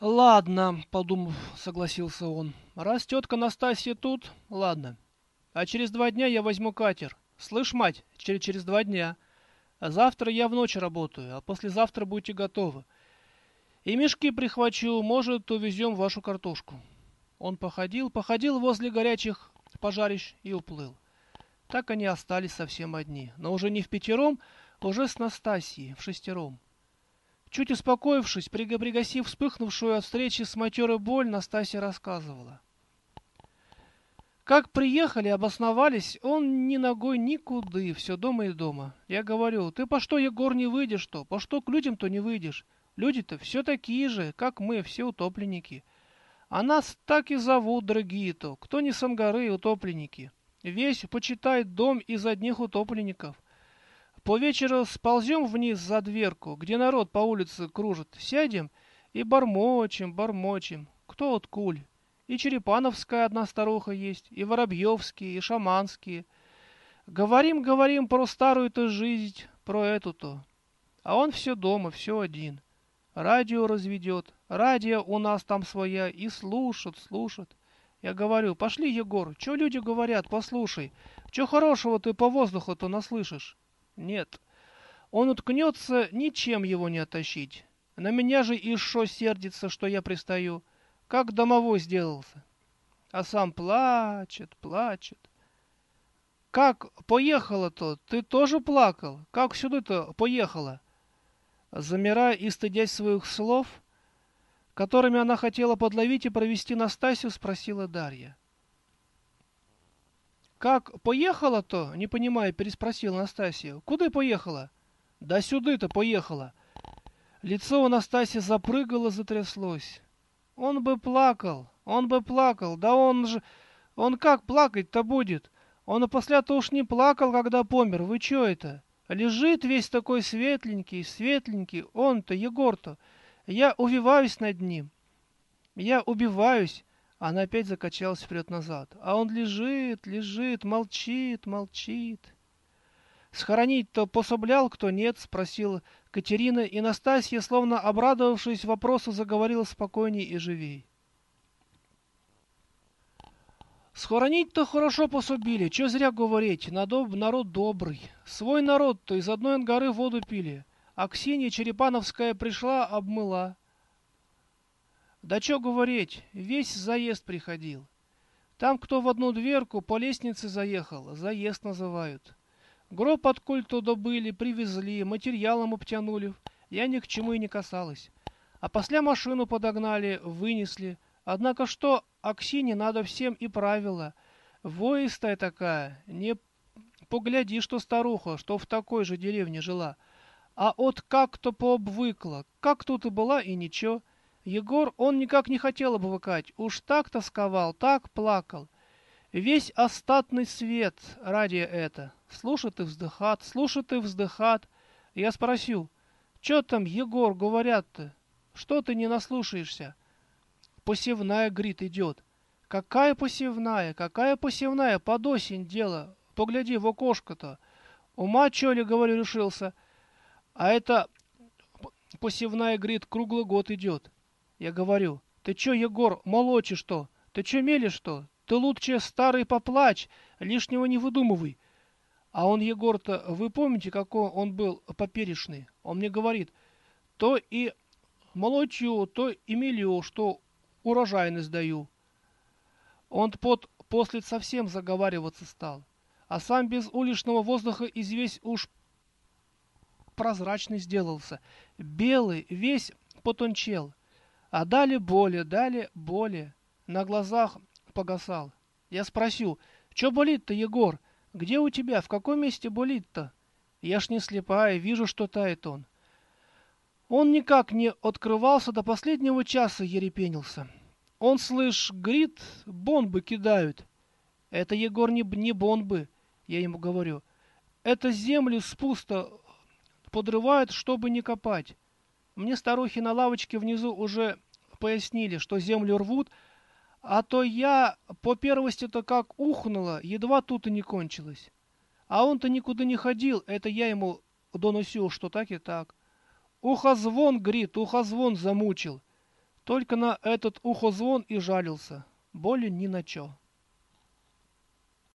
Ладно, подумав, согласился он. Раз тетка Настасья тут, ладно. А через два дня я возьму катер. Слышь, мать, через, через два дня. А завтра я в ночь работаю, а послезавтра будете готовы. И мешки прихвачу, может, увезем вашу картошку. Он походил, походил возле горячих пожарищ и уплыл. Так они остались совсем одни, но уже не в пятером, уже с Настасьей, в шестером. Чуть успокоившись, пригасив вспыхнувшую от встречи с матерой боль, Настасья рассказывала. Как приехали, обосновались, он ни ногой никуды, все дома и дома. Я говорю, ты по что, Егор, не выйдешь-то? По что к людям-то не выйдешь? Люди-то все такие же, как мы, все утопленники. А нас так и зовут, дорогие-то. Кто не сангары, утопленники. Весь, почитает дом из одних утопленников. По вечеру сползем вниз за дверку, где народ по улице кружит, сядем и бормочем, бормочем. Кто от куль? И Черепановская одна старуха есть, и Воробьевские, и Шаманские. Говорим, говорим про старую-то жизнь, про эту-то. А он все дома, все один. Радио разведет, радио у нас там своя, и слушат, слушат. Я говорю, пошли, Егор, что люди говорят, послушай. Что хорошего ты по воздуху-то наслышишь? Нет. Он уткнется, ничем его не оттащить. На меня же и шо сердится, что я пристаю. Как домовой сделался. А сам плачет, плачет. Как поехала-то? Ты тоже плакал? Как сюда-то поехала? Замирая и стыдясь своих слов, которыми она хотела подловить и провести Настасью, спросила Дарья. «Как поехала-то?» — не понимая, переспросила Настасья. «Куда поехала?» «Да сюда-то поехала». Лицо у Настасьи запрыгало, затряслось. Он бы плакал, он бы плакал, да он же... Он как плакать-то будет? Он и после-то уж не плакал, когда помер, вы чё это? Лежит весь такой светленький, светленький, он-то, Егор-то. Я увиваюсь над ним. Я убиваюсь. Она опять закачалась вперед-назад. А он лежит, лежит, молчит, молчит. «Схоронить-то пособлял кто нет?» — спросила Катерина, и Настасья, словно обрадовавшись вопросу, заговорила спокойней и живей. Схоронить-то хорошо пособили, чё зря говорить, надоб, народ добрый. Свой народ-то из одной ангары воду пили, а Ксения Черепановская пришла, обмыла. Да чё говорить, весь заезд приходил. Там кто в одну дверку по лестнице заехал, заезд называют. Гроб от культу добыли, привезли, материалом обтянули. Я ни к чему и не касалась. А после машину подогнали, вынесли. Однако что, Аксине надо всем и правила. Воистая такая, не погляди, что старуха, что в такой же деревне жила. А от как-то пообвыкла, как тут и была, и ничего. Егор, он никак не хотел обвыкать, уж так тосковал, так плакал. Весь остатный свет ради это. Слушает и вздыхат, слушает и вздыхат. Я спросил, что там, Егор, говорят-то? Что ты не наслушаешься? Посевная, грит, идет. Какая посевная, какая посевная, под осень дело. Погляди в окошко-то. Ума, чё ли, говорю, решился. А это посевная, грит, круглый год идет. Я говорю, ты чё, Егор, молочишь что? Ты чё мелешь что? Ты лучше старый поплачь, лишнего не выдумывай. А он, Егор-то, вы помните, какой он был поперечный? Он мне говорит, то и молочу, то и мелю, что урожайность даю. Он под после совсем заговариваться стал, а сам без уличного воздуха извесь уж прозрачный сделался, белый, весь потончел. А дали боли, дали боли. На глазах погасал. Я спросил, что болит-то, Егор? Где у тебя, в каком месте болит-то? Я ж не слепая, вижу, что тает он. Он никак не открывался, до последнего часа ерепенился. Он, слышь, грит, бомбы кидают. Это, Егор, не, не бомбы, я ему говорю. Это землю с пусто подрывают, чтобы не копать. Мне старухи на лавочке внизу уже пояснили, что землю рвут, а то я по первости-то как ухнула, едва тут и не кончилось. А он-то никуда не ходил, это я ему доносил, что так и так. Ухозвон, грит, ухозвон замучил. Только на этот ухозвон и жалился. Более ни на чё.